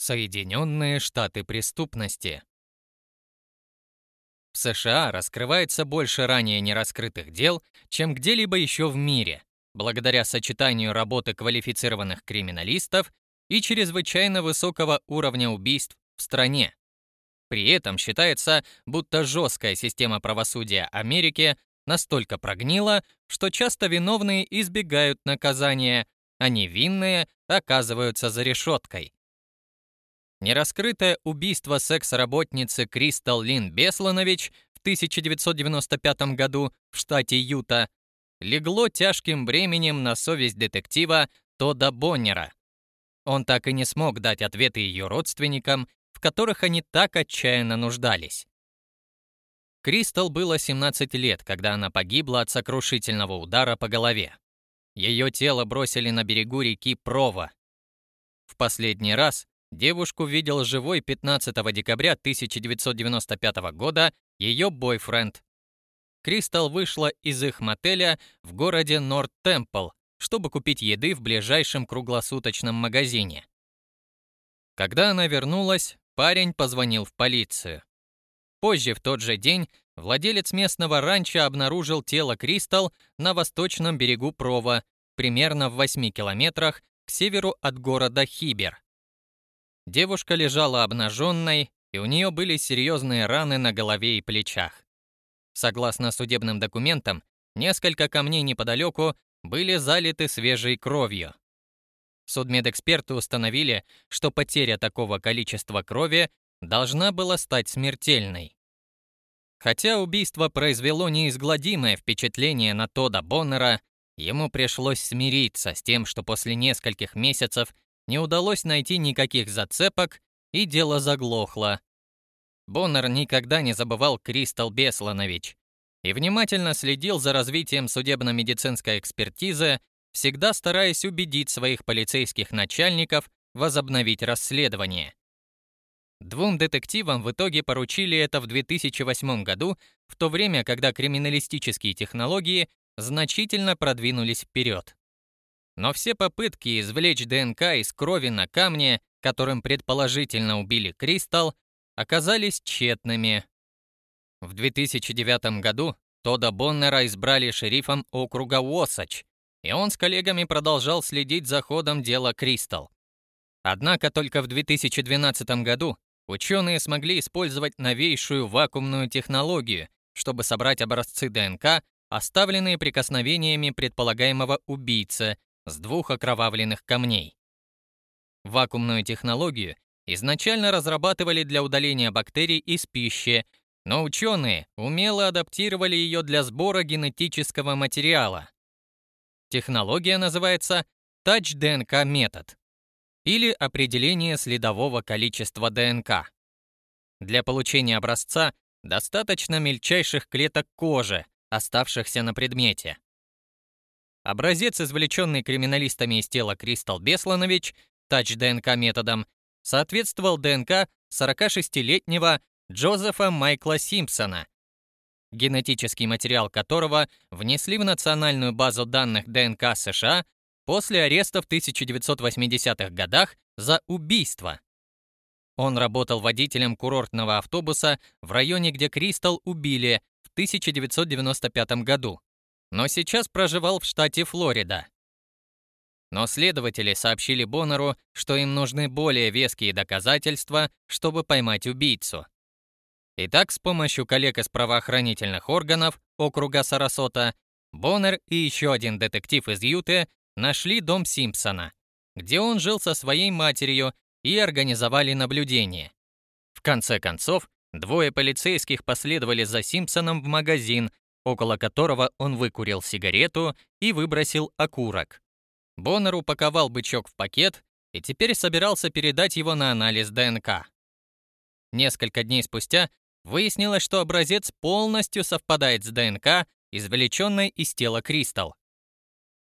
Соединенные Штаты преступности. В США раскрывается больше ранее нераскрытых дел, чем где-либо еще в мире, благодаря сочетанию работы квалифицированных криминалистов и чрезвычайно высокого уровня убийств в стране. При этом считается, будто жесткая система правосудия Америки настолько прогнила, что часто виновные избегают наказания, а невинные оказываются за решеткой. Нераскрытое убийство секс-работницы Кристал Лин Бесланович в 1995 году в штате Юта легло тяжким бременем на совесть детектива Тода Боннера. Он так и не смог дать ответы ее родственникам, в которых они так отчаянно нуждались. Кристал было 17 лет, когда она погибла от сокрушительного удара по голове. Ее тело бросили на берегу реки Прова. В последний раз Девушку видел живой 15 декабря 1995 года ее бойфренд. Кристал вышла из их мотеля в городе Норт-Темпл, чтобы купить еды в ближайшем круглосуточном магазине. Когда она вернулась, парень позвонил в полицию. Позже в тот же день владелец местного ранчо обнаружил тело Кристал на восточном берегу Прова, примерно в 8 километрах к северу от города Хибер. Девушка лежала обнаженной, и у нее были серьезные раны на голове и плечах. Согласно судебным документам, несколько камней неподалеку были залиты свежей кровью. Судмедэксперты установили, что потеря такого количества крови должна была стать смертельной. Хотя убийство произвело неизгладимое впечатление на Тода Боннера, ему пришлось смириться с тем, что после нескольких месяцев не удалось найти никаких зацепок, и дело заглохло. Боннер никогда не забывал Кристал Бесланович и внимательно следил за развитием судебно-медицинской экспертизы, всегда стараясь убедить своих полицейских начальников возобновить расследование. Двум детективам в итоге поручили это в 2008 году, в то время, когда криминалистические технологии значительно продвинулись вперед. Но все попытки извлечь ДНК из крови на камне, которым предположительно убили Кристал, оказались тщетными. В 2009 году Тода Боннера избрали шерифом округа Уосач, и он с коллегами продолжал следить за ходом дела Кристал. Однако только в 2012 году ученые смогли использовать новейшую вакуумную технологию, чтобы собрать образцы ДНК, оставленные прикосновениями предполагаемого убийцы, с двух окровавленных камней. Вакуумную технологию изначально разрабатывали для удаления бактерий из пищи, но ученые умело адаптировали ее для сбора генетического материала. Технология называется Touch-ДНК метод или определение следового количества ДНК. Для получения образца достаточно мельчайших клеток кожи, оставшихся на предмете. Образец, извлеченный криминалистами из тела Кристал Бесланович, тач-ДНК методом, соответствовал ДНК 46-летнего Джозефа Майкла Симпсона, генетический материал которого внесли в национальную базу данных ДНК США после ареста в 1980-х годах за убийство. Он работал водителем курортного автобуса в районе, где Кристал убили в 1995 году но сейчас проживал в штате Флорида. Но следователи сообщили Боннеру, что им нужны более веские доказательства, чтобы поймать убийцу. Итак, с помощью коллег из правоохранительных органов округа Сарасота, Боннер и еще один детектив из Юты нашли дом Симпсона, где он жил со своей матерью и организовали наблюдение. В конце концов, двое полицейских последовали за Симпсоном в магазин, около которого он выкурил сигарету и выбросил окурок. Боннер упаковал бычок в пакет и теперь собирался передать его на анализ ДНК. Несколько дней спустя выяснилось, что образец полностью совпадает с ДНК, извлеченной из тела Кристал.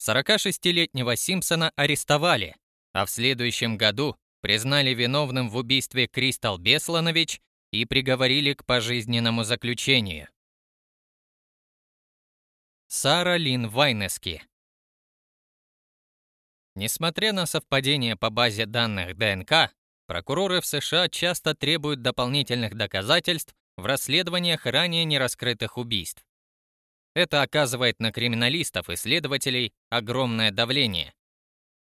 46-летнего Симпсона арестовали, а в следующем году признали виновным в убийстве Кристал Бесланович и приговорили к пожизненному заключению. Сара Лин Вайнески. Несмотря на совпадение по базе данных ДНК, прокуроры в США часто требуют дополнительных доказательств в расследованиях ранее нераскрытых убийств. Это оказывает на криминалистов и следователей огромное давление.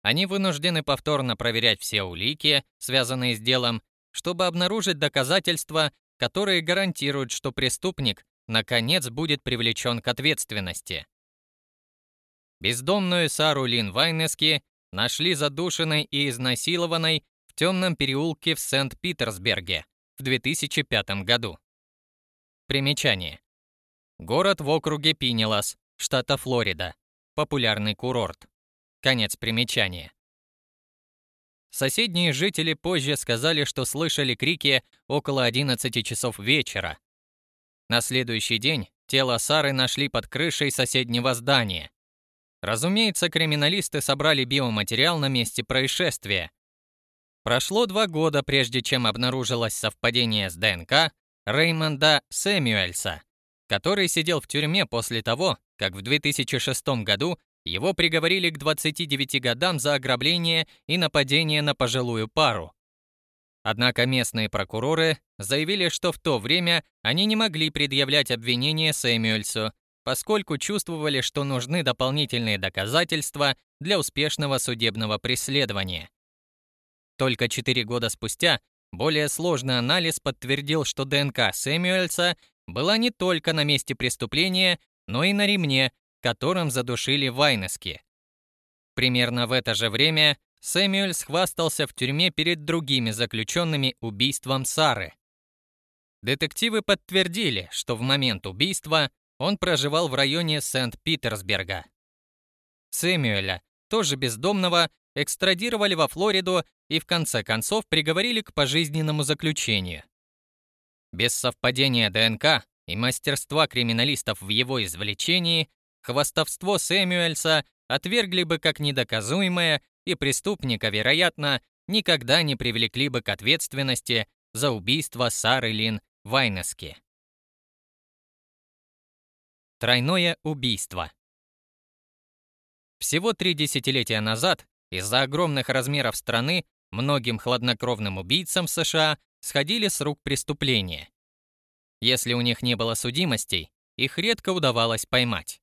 Они вынуждены повторно проверять все улики, связанные с делом, чтобы обнаружить доказательства, которые гарантируют, что преступник наконец будет привлечен к ответственности. Бездомную Сару Лин Вайнески нашли задушенной и изнасилованной в темном переулке в Сент-Питерсберге в 2005 году. Примечание. Город в округе Пинелас, штата Флорида. Популярный курорт. Конец примечания. Соседние жители позже сказали, что слышали крики около 11 часов вечера. На следующий день тело Сары нашли под крышей соседнего здания. Разумеется, криминалисты собрали биоматериал на месте происшествия. Прошло два года, прежде чем обнаружилось совпадение с ДНК Реймонда Сэмюэльса, который сидел в тюрьме после того, как в 2006 году его приговорили к 29 годам за ограбление и нападение на пожилую пару. Однако местные прокуроры заявили, что в то время они не могли предъявлять обвинение Сэмюэльсу, поскольку чувствовали, что нужны дополнительные доказательства для успешного судебного преследования. Только 4 года спустя более сложный анализ подтвердил, что ДНК Сэмюэльса была не только на месте преступления, но и на ремне, которым задушили Вайнески. Примерно в это же время Сэмюэль схвастался в тюрьме перед другими заключенными убийством Сары. Детективы подтвердили, что в момент убийства он проживал в районе Сент-Питерсберга. Сэмюэля, тоже бездомного, экстрадировали во Флориду и в конце концов приговорили к пожизненному заключению. Без совпадения ДНК и мастерства криминалистов в его извлечении Хвастовство Сэмюэльса отвергли бы как недоказуемое, и преступника, вероятно, никогда не привлекли бы к ответственности за убийство Сары Лин Вайнески. Тройное убийство. Всего три десятилетия назад из-за огромных размеров страны многим хладнокровным убийцам США сходили с рук преступления. Если у них не было судимостей, их редко удавалось поймать.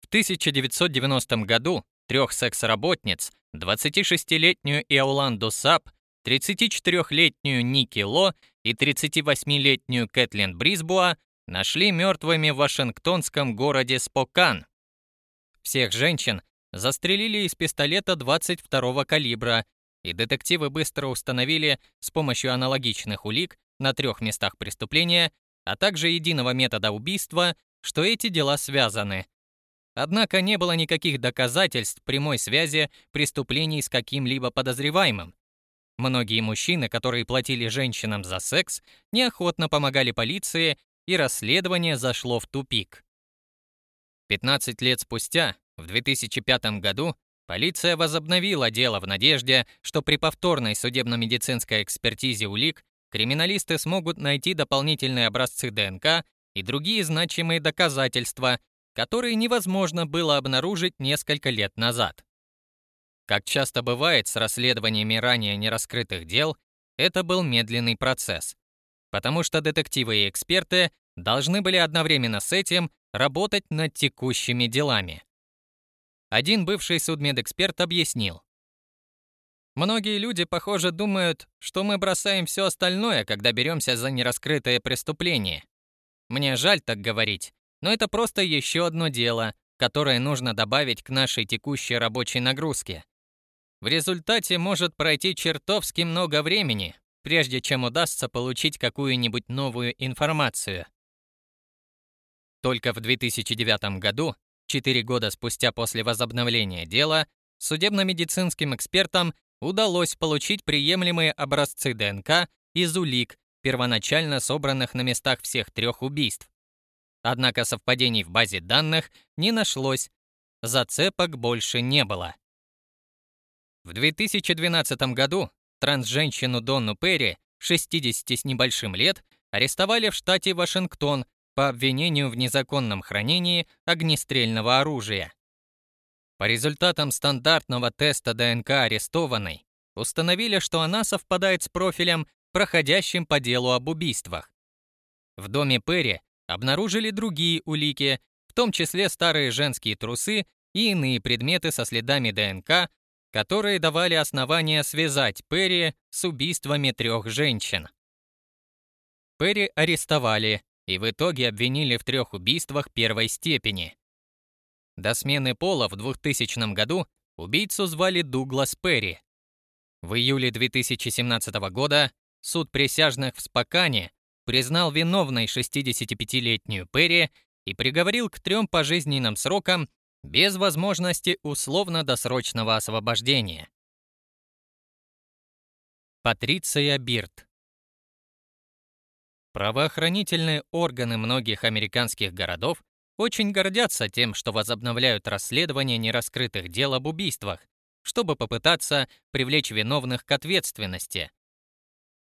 В 1990 году трех секс-работниц, 26-летнюю Иоланду Сап, 34-летнюю Ники Ло и 38-летнюю Кэтлин Брисбуа нашли мертвыми в вашингтонском городе Спокан. Всех женщин застрелили из пистолета 22-го калибра, и детективы быстро установили с помощью аналогичных улик на трех местах преступления, а также единого метода убийства, что эти дела связаны – Однако не было никаких доказательств прямой связи преступлений с каким-либо подозреваемым. Многие мужчины, которые платили женщинам за секс, неохотно помогали полиции, и расследование зашло в тупик. 15 лет спустя, в 2005 году, полиция возобновила дело в надежде, что при повторной судебно-медицинской экспертизе улик криминалисты смогут найти дополнительные образцы ДНК и другие значимые доказательства, которые невозможно было обнаружить несколько лет назад. Как часто бывает с расследованиями ранее нераскрытых дел, это был медленный процесс, потому что детективы и эксперты должны были одновременно с этим работать над текущими делами. Один бывший судмедэксперт объяснил. Многие люди, похоже, думают, что мы бросаем все остальное, когда беремся за нераскрытое преступление. Мне жаль так говорить, но это просто еще одно дело, которое нужно добавить к нашей текущей рабочей нагрузке. В результате может пройти чертовски много времени, прежде чем удастся получить какую-нибудь новую информацию. Только в 2009 году, 4 года спустя после возобновления дела, судебно-медицинским экспертам удалось получить приемлемые образцы ДНК из улик, первоначально собранных на местах всех трех убийств. Однако совпадений в базе данных не нашлось, зацепок больше не было. В 2012 году трансженщину Донну Перри, 60 с небольшим лет, арестовали в штате Вашингтон по обвинению в незаконном хранении огнестрельного оружия. По результатам стандартного теста ДНК арестованной, установили, что она совпадает с профилем, проходящим по делу об убийствах. В доме Перри обнаружили другие улики, в том числе старые женские трусы и иные предметы со следами ДНК, которые давали основания связать Перри с убийствами трех женщин. Перри арестовали и в итоге обвинили в трех убийствах первой степени. До смены пола в 2000 году убийцу звали Дуглас Перри. В июле 2017 года суд присяжных в Спокане признал виновной 65-летнюю Перри и приговорил к трем пожизненным срокам без возможности условно-досрочного освобождения. Патриция Бирт Правоохранительные органы многих американских городов очень гордятся тем, что возобновляют расследование нераскрытых дел об убийствах, чтобы попытаться привлечь виновных к ответственности.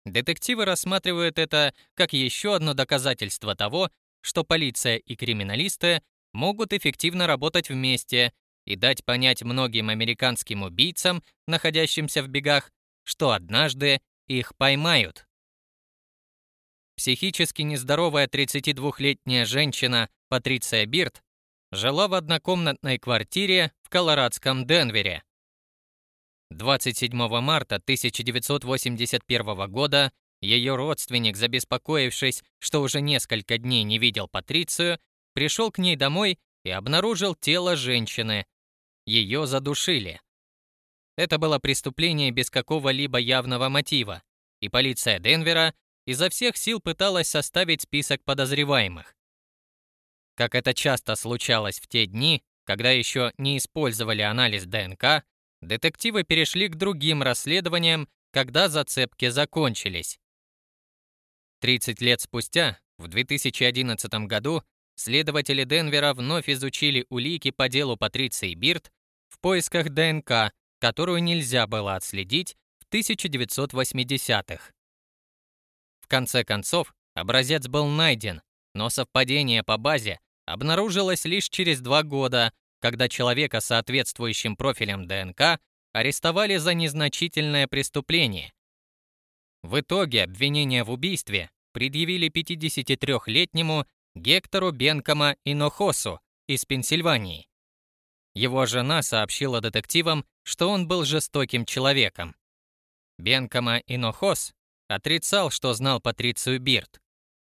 Детективы рассматривают это как еще одно доказательство того, что полиция и криминалисты могут эффективно работать вместе и дать понять многим американским убийцам, находящимся в бегах, что однажды их поймают. Психически нездоровая 32-летняя женщина Патриция Бирт жила в однокомнатной квартире в колорадском Денвере. 27 марта 1981 года ее родственник, забеспокоившись, что уже несколько дней не видел Патрицию, пришел к ней домой и обнаружил тело женщины. Ее задушили. Это было преступление без какого-либо явного мотива, и полиция Денвера изо всех сил пыталась составить список подозреваемых. Как это часто случалось в те дни, когда еще не использовали анализ ДНК, детективы перешли к другим расследованиям, когда зацепки закончились. 30 лет спустя, в 2011 году, следователи Денвера вновь изучили улики по делу Патриции Бирт в поисках ДНК, которую нельзя было отследить в 1980-х конце концов, образец был найден, но совпадение по базе обнаружилось лишь через два года, когда человека с соответствующим профилем ДНК арестовали за незначительное преступление. В итоге обвинение в убийстве предъявили 53-летнему Гектору Бенкома Инохосу из Пенсильвании. Его жена сообщила детективам, что он был жестоким человеком. Бенкома Инохос отрицал, что знал Патрицию Бирт.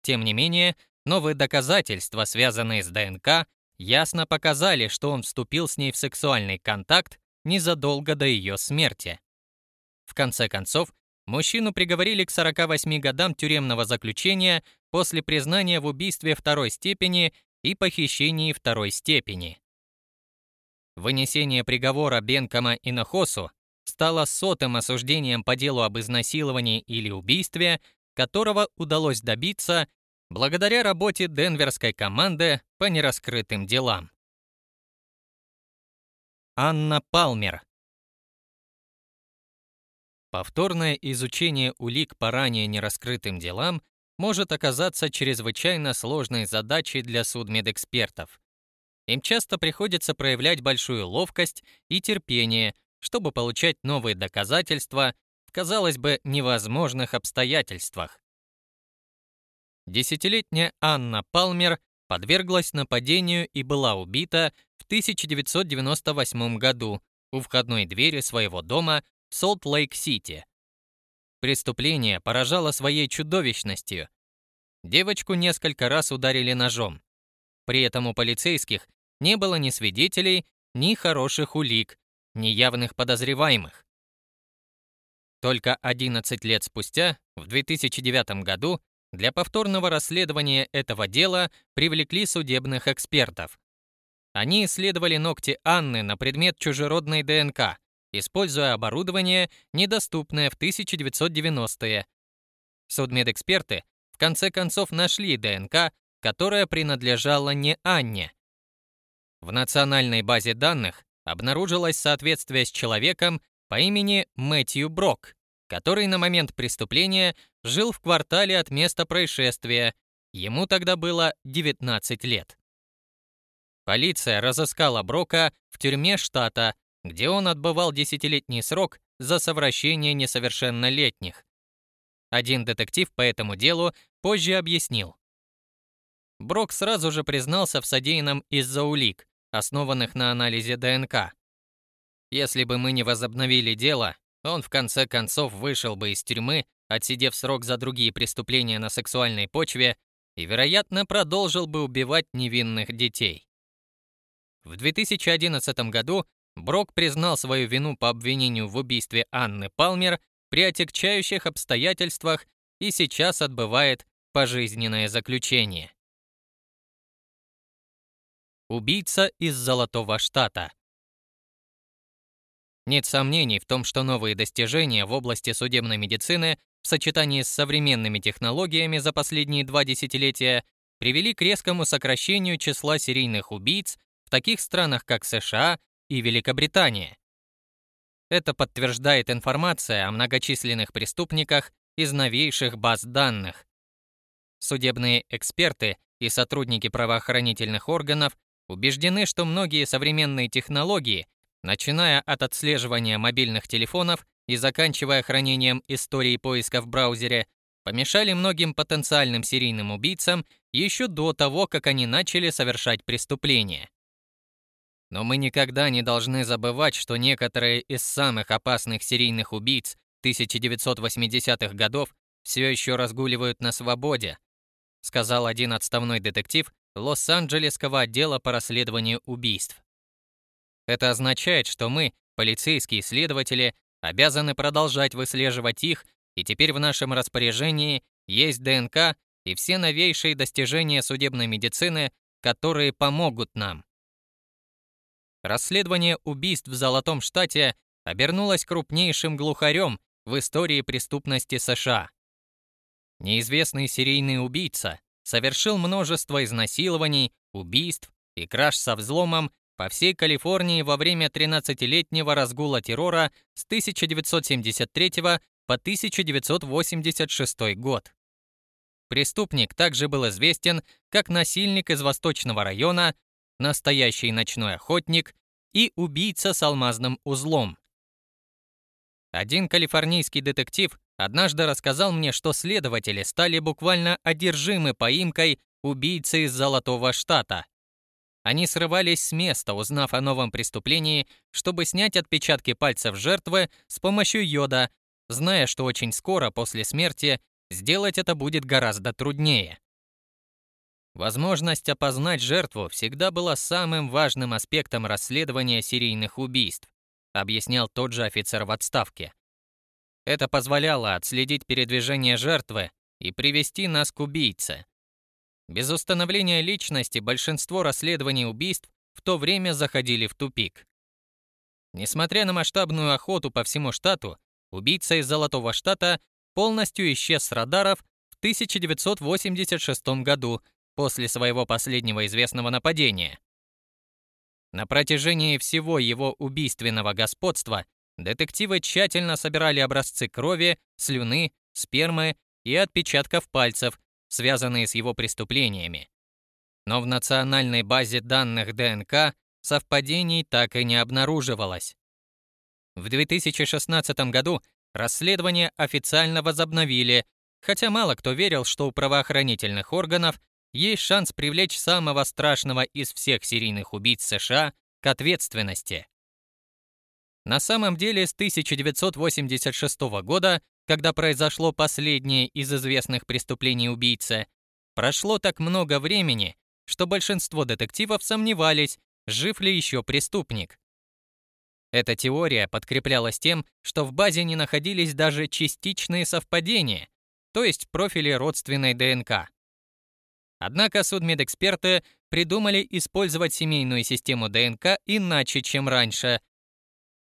Тем не менее, новые доказательства, связанные с ДНК, ясно показали, что он вступил с ней в сексуальный контакт незадолго до ее смерти. В конце концов, мужчину приговорили к 48 годам тюремного заключения после признания в убийстве второй степени и похищении второй степени. Вынесение приговора Бенкома и Нахосу стало сотым осуждением по делу об изнасиловании или убийстве, которого удалось добиться благодаря работе денверской команды по нераскрытым делам. Анна Палмер Повторное изучение улик по ранее нераскрытым делам может оказаться чрезвычайно сложной задачей для судмедэкспертов. Им часто приходится проявлять большую ловкость и терпение, чтобы получать новые доказательства в, казалось бы, невозможных обстоятельствах. Десятилетняя Анна Палмер подверглась нападению и была убита в 1998 году у входной двери своего дома в Солт-Лейк-Сити. Преступление поражало своей чудовищностью. Девочку несколько раз ударили ножом. При этом у полицейских не было ни свидетелей, ни хороших улик, неявных подозреваемых. Только 11 лет спустя, в 2009 году, для повторного расследования этого дела привлекли судебных экспертов. Они исследовали ногти Анны на предмет чужеродной ДНК, используя оборудование, недоступное в 1990-е. Судмедэксперты в конце концов нашли ДНК, которая принадлежала не Анне. В национальной базе данных обнаружилось соответствие с человеком по имени Мэтью Брок, который на момент преступления жил в квартале от места происшествия. Ему тогда было 19 лет. Полиция разыскала Брока в тюрьме штата, где он отбывал десятилетний срок за совращение несовершеннолетних. Один детектив по этому делу позже объяснил. Брок сразу же признался в содеянном из-за улик, основанных на анализе ДНК. Если бы мы не возобновили дело, он в конце концов вышел бы из тюрьмы, отсидев срок за другие преступления на сексуальной почве, и, вероятно, продолжил бы убивать невинных детей. В 2011 году Брок признал свою вину по обвинению в убийстве Анны Палмер при отягчающих обстоятельствах и сейчас отбывает пожизненное заключение. Убийца из Золотого Штата Нет сомнений в том, что новые достижения в области судебной медицины в сочетании с современными технологиями за последние два десятилетия привели к резкому сокращению числа серийных убийц в таких странах, как США и Великобритания. Это подтверждает информация о многочисленных преступниках из новейших баз данных. Судебные эксперты и сотрудники правоохранительных органов убеждены, что многие современные технологии, начиная от отслеживания мобильных телефонов и заканчивая хранением истории поиска в браузере, помешали многим потенциальным серийным убийцам еще до того, как они начали совершать преступления. Но мы никогда не должны забывать, что некоторые из самых опасных серийных убийц 1980-х годов все еще разгуливают на свободе, сказал один отставной детектив Лос-Анджелесского отдела по расследованию убийств. Это означает, что мы, полицейские следователи, обязаны продолжать выслеживать их, и теперь в нашем распоряжении есть ДНК и все новейшие достижения судебной медицины, которые помогут нам. Расследование убийств в Золотом Штате обернулось крупнейшим глухарем в истории преступности США. Неизвестный серийный убийца совершил множество изнасилований, убийств и краж со взломом по всей Калифорнии во время 13-летнего разгула террора с 1973 по 1986 год. Преступник также был известен как насильник из Восточного района, настоящий ночной охотник и убийца с алмазным узлом. Один калифорнийский детектив однажды рассказал мне, что следователи стали буквально одержимы поимкой убийцы из Золотого Штата. Они срывались с места, узнав о новом преступлении, чтобы снять отпечатки пальцев жертвы с помощью йода, зная, что очень скоро после смерти сделать это будет гораздо труднее. Возможность опознать жертву всегда была самым важным аспектом расследования серийных убийств, объяснял тот же офицер в отставке. Это позволяло отследить передвижение жертвы и привести нас к убийце. Без установления личности большинство расследований убийств в то время заходили в тупик. Несмотря на масштабную охоту по всему штату, убийца из Золотого Штата полностью исчез с радаров в 1986 году после своего последнего известного нападения. На протяжении всего его убийственного господства детективы тщательно собирали образцы крови, слюны, спермы и отпечатков пальцев, связанные с его преступлениями. Но в национальной базе данных ДНК совпадений так и не обнаруживалось. В 2016 году расследование официально возобновили, хотя мало кто верил, что у правоохранительных органов есть шанс привлечь самого страшного из всех серийных убийц США к ответственности. На самом деле, с 1986 года когда произошло последнее из известных преступлений убийцы, прошло так много времени, что большинство детективов сомневались, жив ли еще преступник. Эта теория подкреплялась тем, что в базе не находились даже частичные совпадения, то есть профили родственной ДНК. Однако судмедэксперты придумали использовать семейную систему ДНК иначе, чем раньше.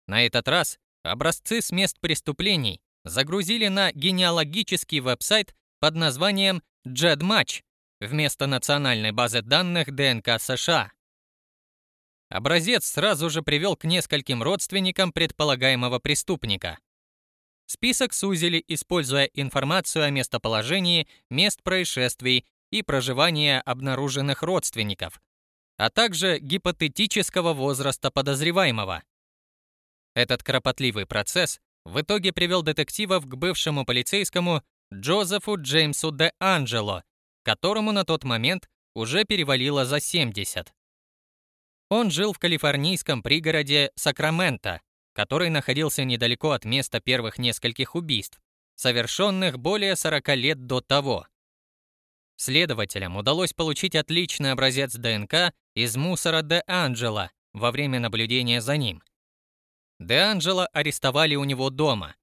На этот раз образцы с мест преступлений загрузили на генеалогический веб-сайт под названием JEDMatch вместо национальной базы данных ДНК США. Образец сразу же привел к нескольким родственникам предполагаемого преступника. Список сузили, используя информацию о местоположении, мест происшествий и проживания обнаруженных родственников, а также гипотетического возраста подозреваемого. Этот кропотливый процесс в итоге привел детективов к бывшему полицейскому Джозефу Джеймсу де Анджело, которому на тот момент уже перевалило за 70. Он жил в калифорнийском пригороде Сакраменто, который находился недалеко от места первых нескольких убийств, совершенных более 40 лет до того. Следователям удалось получить отличный образец ДНК из мусора Де Анджело во время наблюдения за ним. Де Анджело арестовали у него дома.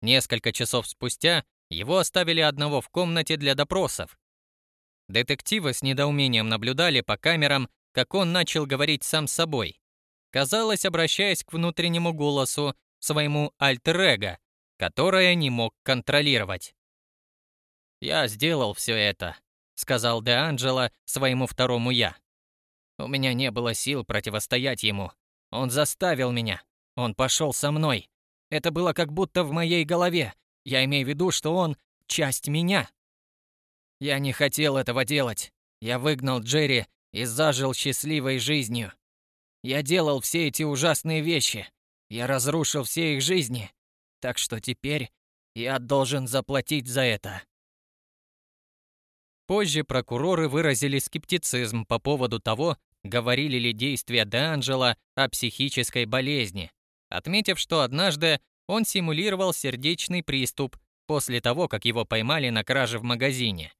Несколько часов спустя его оставили одного в комнате для допросов. Детективы с недоумением наблюдали по камерам, как он начал говорить сам с собой. Казалось, обращаясь к внутреннему голосу, своему альтер-эго, которое не мог контролировать. «Я сделал все это», — сказал Де Анджело своему второму «я». «У меня не было сил противостоять ему. Он заставил меня. Он пошел со мной. Это было как будто в моей голове. Я имею в виду, что он — часть меня. Я не хотел этого делать. Я выгнал Джерри и зажил счастливой жизнью. Я делал все эти ужасные вещи. Я разрушил все их жизни. Так что теперь я должен заплатить за это. Позже прокуроры выразили скептицизм по поводу того, говорили ли действия Де Анджело о психической болезни отметив, что однажды он симулировал сердечный приступ после того, как его поймали на краже в магазине.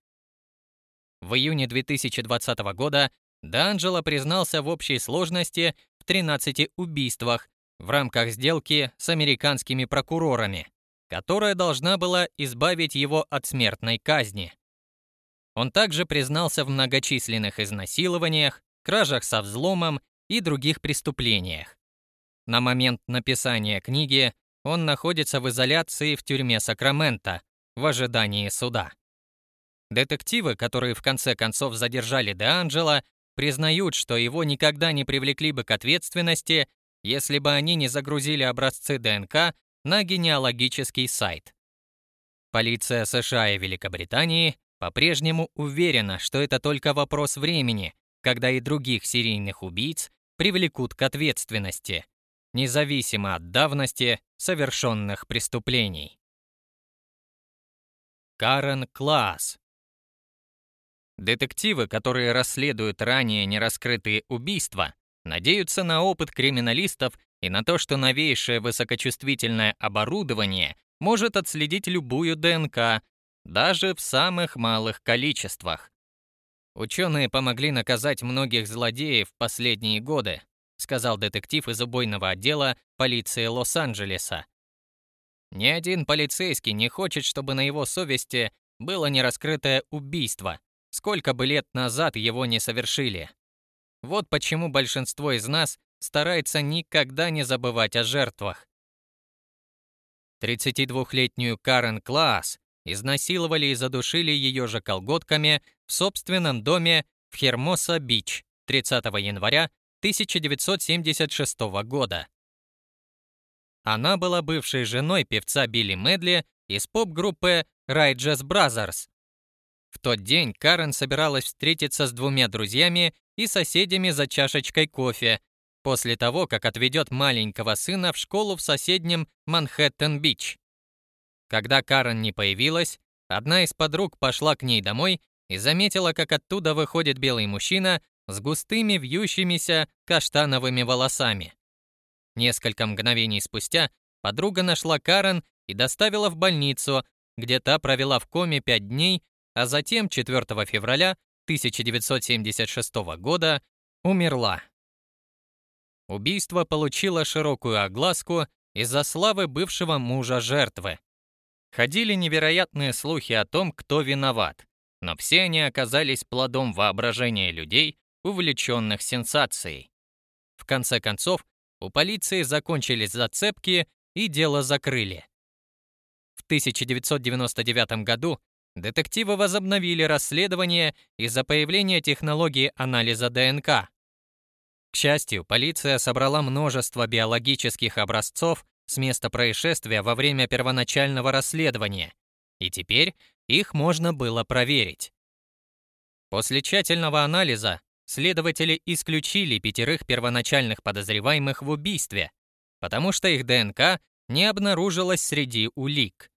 В июне 2020 года Д'Анджело признался в общей сложности в 13 убийствах в рамках сделки с американскими прокурорами, которая должна была избавить его от смертной казни. Он также признался в многочисленных изнасилованиях, кражах со взломом и других преступлениях. На момент написания книги он находится в изоляции в тюрьме Сакраменто в ожидании суда. Детективы, которые в конце концов задержали Де Анджело, признают, что его никогда не привлекли бы к ответственности, если бы они не загрузили образцы ДНК на генеалогический сайт. Полиция США и Великобритании по-прежнему уверена, что это только вопрос времени, когда и других серийных убийц привлекут к ответственности независимо от давности совершенных преступлений. Карен Класс Детективы, которые расследуют ранее нераскрытые убийства, надеются на опыт криминалистов и на то, что новейшее высокочувствительное оборудование может отследить любую ДНК, даже в самых малых количествах. Ученые помогли наказать многих злодеев последние годы, сказал детектив из убойного отдела полиции Лос-Анджелеса. Ни один полицейский не хочет, чтобы на его совести было нераскрытое убийство, сколько бы лет назад его не совершили. Вот почему большинство из нас старается никогда не забывать о жертвах. 32-летнюю Карен Класс изнасиловали и задушили ее же колготками в собственном доме в Хермоса-Бич 30 января 1976 года. Она была бывшей женой певца Билли Медли из поп-группы Righteous Brothers. В тот день Карен собиралась встретиться с двумя друзьями и соседями за чашечкой кофе, после того, как отведет маленького сына в школу в соседнем Манхэттен-Бич. Когда Карен не появилась, одна из подруг пошла к ней домой и заметила, как оттуда выходит белый мужчина с густыми вьющимися каштановыми волосами. Несколько мгновений спустя подруга нашла Карен и доставила в больницу, где та провела в коме пять дней, а затем 4 февраля 1976 года умерла. Убийство получило широкую огласку из-за славы бывшего мужа жертвы. Ходили невероятные слухи о том, кто виноват, но все они оказались плодом воображения людей, увлеченных сенсацией. В конце концов, у полиции закончились зацепки и дело закрыли. В 1999 году детективы возобновили расследование из-за появления технологии анализа ДНК. К счастью, полиция собрала множество биологических образцов с места происшествия во время первоначального расследования, и теперь их можно было проверить. После тщательного анализа Следователи исключили пятерых первоначальных подозреваемых в убийстве, потому что их ДНК не обнаружилось среди улик.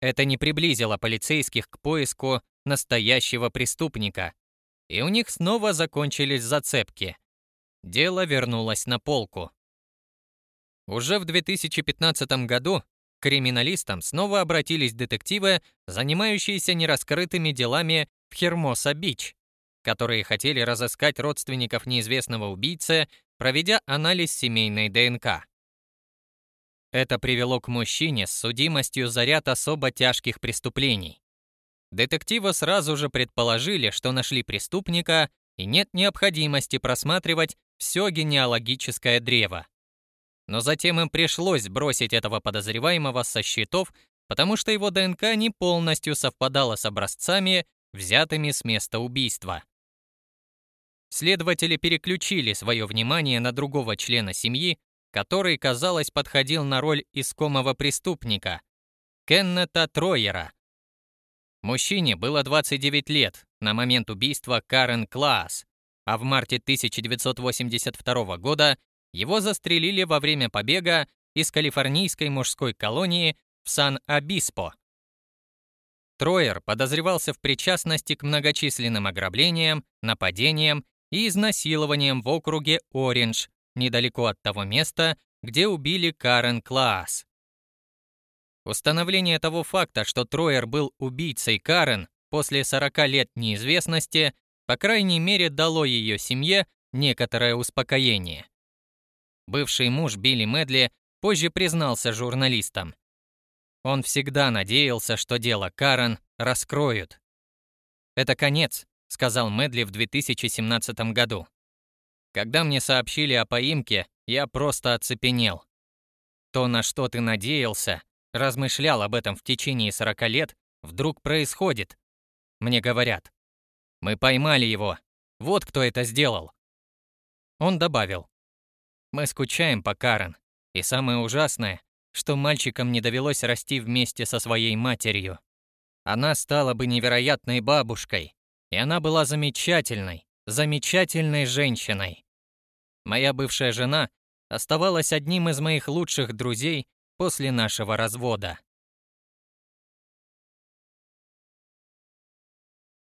Это не приблизило полицейских к поиску настоящего преступника, и у них снова закончились зацепки. Дело вернулось на полку. Уже в 2015 году к криминалистам снова обратились детективы, занимающиеся нераскрытыми делами в Хермоса-Бич, которые хотели разыскать родственников неизвестного убийцы, проведя анализ семейной ДНК. Это привело к мужчине с судимостью за ряд особо тяжких преступлений. Детективы сразу же предположили, что нашли преступника и нет необходимости просматривать все генеалогическое древо. Но затем им пришлось бросить этого подозреваемого со счетов, потому что его ДНК не полностью совпадала с образцами, взятыми с места убийства. Следователи переключили свое внимание на другого члена семьи, который, казалось, подходил на роль искомого преступника – Кеннета Троера. Мужчине было 29 лет на момент убийства Карен Клаас, а в марте 1982 года его застрелили во время побега из калифорнийской мужской колонии в Сан-Абиспо. Троер подозревался в причастности к многочисленным ограблениям, нападениям и изнасилованиям в округе Ориндж, недалеко от того места, где убили Карен Клаас. Установление того факта, что Троер был убийцей Карен после 40 лет неизвестности, по крайней мере, дало ее семье некоторое успокоение. Бывший муж Билли Медли позже признался журналистам. Он всегда надеялся, что дело Карен раскроют. «Это конец», — сказал Медли в 2017 году. «Когда мне сообщили о поимке, я просто оцепенел. То, на что ты надеялся, размышлял об этом в течение 40 лет, вдруг происходит. Мне говорят, мы поймали его. Вот кто это сделал. Он добавил, мы скучаем по Карен. И самое ужасное, что мальчикам не довелось расти вместе со своей матерью. Она стала бы невероятной бабушкой, и она была замечательной, замечательной женщиной. Моя бывшая жена оставалась одним из моих лучших друзей после нашего развода.